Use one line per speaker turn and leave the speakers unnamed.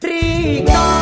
Three.